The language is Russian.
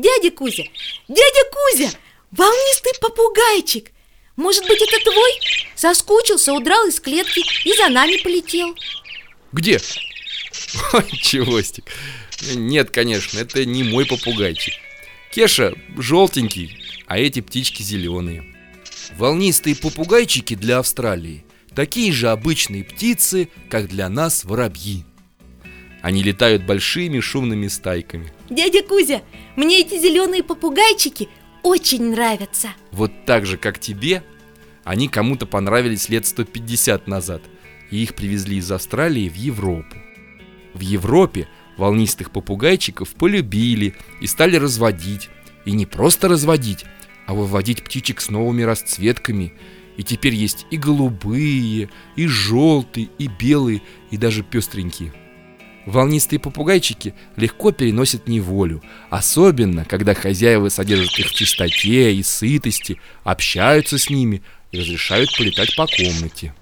Дядя Кузя, дядя Кузя, волнистый попугайчик! Может быть, это твой? Соскучился, удрал из клетки и за нами полетел. Где? Чевостик Нет, конечно, это не мой попугайчик. Кеша желтенький, а эти птички зеленые Волнистые попугайчики для Австралии. Такие же обычные птицы, как для нас воробьи они летают большими шумными стайками. Дядя Кузя, мне эти зеленые попугайчики очень нравятся. Вот так же, как тебе, они кому-то понравились лет 150 назад И их привезли из Австралии в Европу. В Европе волнистых попугайчиков полюбили и стали разводить. И не просто разводить, а выводить птичек с новыми расцветками. И теперь есть и голубые, и желтые, и белые, и даже пестренькие Волнистые попугайчики легко переносят неволю, особенно когда хозяева содержат их в чистоте и сытости, общаются с ними и разрешают полетать по комнате.